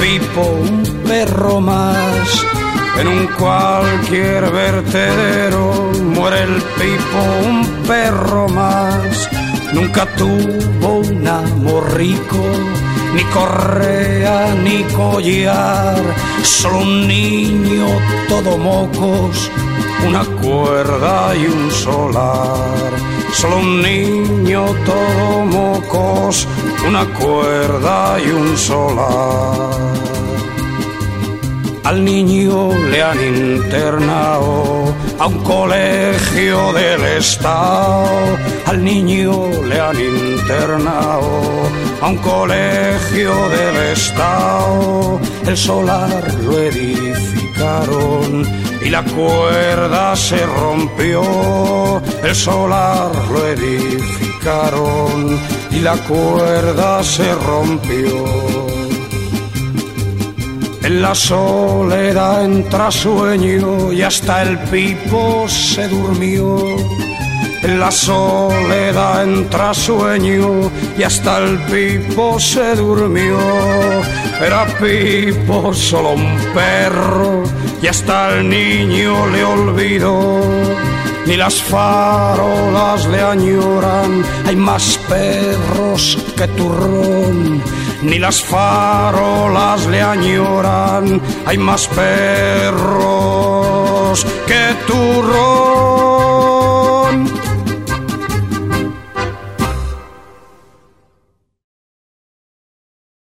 Pipo un perro más. En un cualquier vertedero muere el Pipo un perro más. Nunca tuvo un amor rico, ni correa ni collar, solo un niño todo mocos, una cuerda y un solar. Solo un niño todo mocos, una cuerda y un solar. Al niño le han internado a un colegio del Estado. Al niño le han internado a un colegio del Estado. El solar lo edificaron y la cuerda se rompió. El solar lo edificaron y la cuerda se rompió. En la soledad entra sueño y hasta el pipo se durmió. En la soledad entra sueño y hasta el pipo se durmió. Era pipo solo un perro y hasta el niño le olvidó. Ni las farolas le añoran, hay más perros que turrón ni las farolas le añoran, hay más perros que turrón.